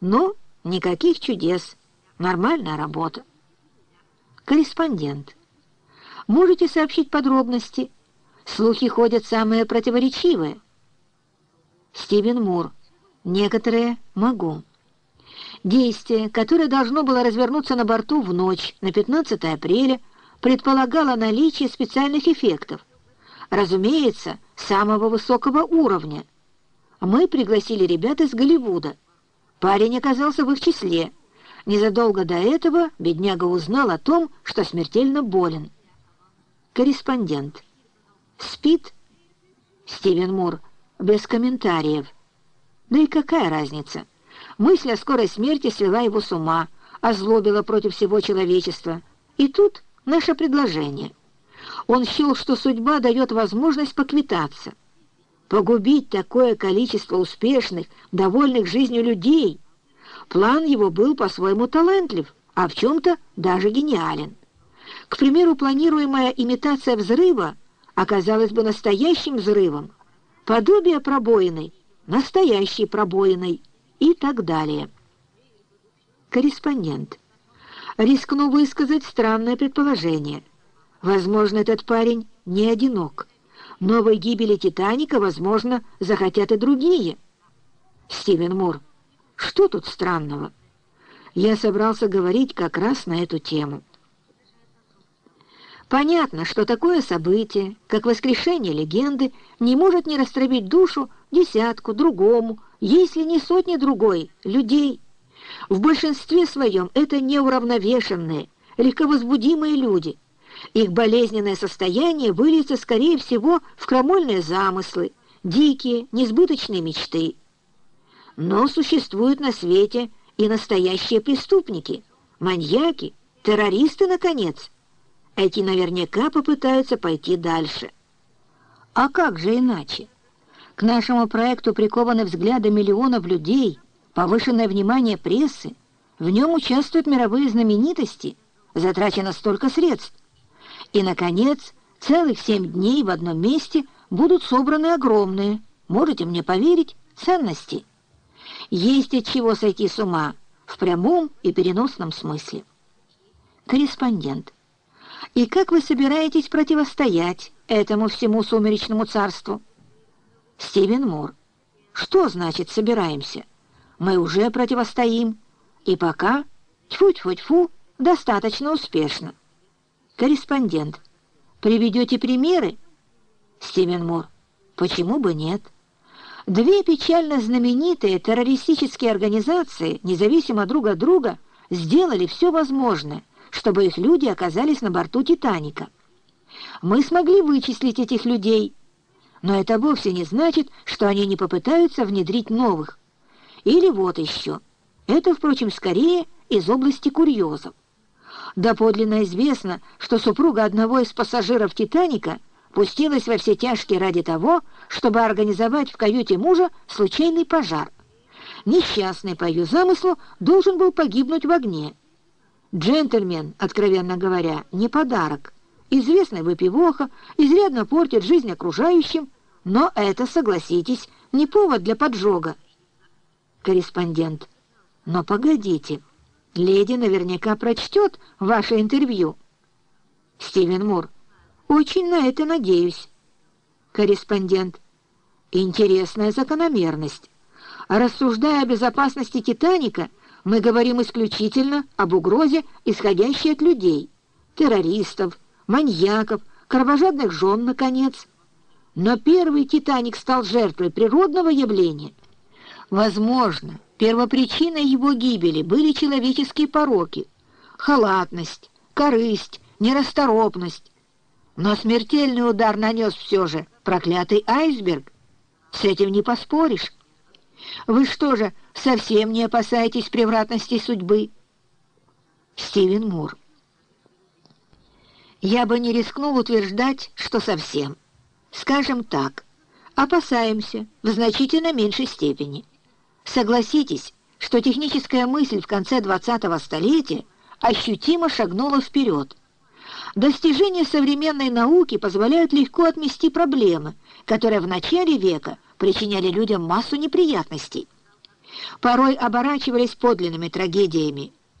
Но никаких чудес. Нормальная работа. Корреспондент. Можете сообщить подробности? Слухи ходят самые противоречивые. Стивен Мур. Некоторые могу. Действие, которое должно было развернуться на борту в ночь на 15 апреля, предполагало наличие специальных эффектов. Разумеется, самого высокого уровня. Мы пригласили ребят из Голливуда. Парень оказался в их числе. Незадолго до этого бедняга узнал о том, что смертельно болен. Корреспондент. Спит? Стивен Мур. Без комментариев. Да и какая разница? Мысль о скорой смерти свела его с ума, озлобила против всего человечества. И тут наше предложение. Он счел, что судьба дает возможность поквитаться. Погубить такое количество успешных, довольных жизнью людей. План его был по-своему талантлив, а в чем-то даже гениален. К примеру, планируемая имитация взрыва оказалась бы настоящим взрывом, подобие пробоины, настоящей пробоиной и так далее. Корреспондент. Рискну высказать странное предположение. Возможно, этот парень не одинок. Новой гибели «Титаника», возможно, захотят и другие. Стивен Мур. Что тут странного? Я собрался говорить как раз на эту тему. Понятно, что такое событие, как воскрешение легенды, не может не растробить душу десятку, другому, если не сотни другой, людей. В большинстве своем это неуравновешенные, легковозбудимые люди. Их болезненное состояние выльется, скорее всего, в крамольные замыслы, дикие, несбыточные мечты. Но существуют на свете и настоящие преступники, маньяки, террористы, наконец – эти наверняка попытаются пойти дальше. А как же иначе? К нашему проекту прикованы взгляды миллионов людей, повышенное внимание прессы, в нем участвуют мировые знаменитости, затрачено столько средств. И, наконец, целых семь дней в одном месте будут собраны огромные, можете мне поверить, ценности. Есть от чего сойти с ума в прямом и переносном смысле. Корреспондент. И как вы собираетесь противостоять этому всему сумеречному царству? Стивен Мур. Что значит «собираемся»? Мы уже противостоим. И пока, тьфу-тьфу-тьфу, достаточно успешно. Корреспондент. Приведете примеры? Стивен Мур. Почему бы нет? Две печально знаменитые террористические организации, независимо друг от друга, сделали все возможное, чтобы их люди оказались на борту «Титаника». Мы смогли вычислить этих людей, но это вовсе не значит, что они не попытаются внедрить новых. Или вот еще. Это, впрочем, скорее из области курьезов. Доподлинно известно, что супруга одного из пассажиров «Титаника» пустилась во все тяжкие ради того, чтобы организовать в каюте мужа случайный пожар. Несчастный по ее замыслу должен был погибнуть в огне, Джентльмен, откровенно говоря, не подарок. Известный выпивоха, изрядно портит жизнь окружающим, но это, согласитесь, не повод для поджога. Корреспондент. Но погодите, леди наверняка прочтет ваше интервью. Стивен Мур. Очень на это надеюсь. Корреспондент. Интересная закономерность. Рассуждая о безопасности «Титаника», мы говорим исключительно об угрозе, исходящей от людей, террористов, маньяков, кровожадных жен, наконец. Но первый «Титаник» стал жертвой природного явления. Возможно, первопричиной его гибели были человеческие пороки, халатность, корысть, нерасторопность. Но смертельный удар нанес все же проклятый айсберг. С этим не поспоришь. Вы что же, совсем не опасаетесь превратностей судьбы?» Стивен Мур. «Я бы не рискнул утверждать, что совсем. Скажем так, опасаемся в значительно меньшей степени. Согласитесь, что техническая мысль в конце 20-го столетия ощутимо шагнула вперед. Достижения современной науки позволяют легко отмести проблемы, которые в начале века причиняли людям массу неприятностей. порой оборачивались подлинными трагедиями,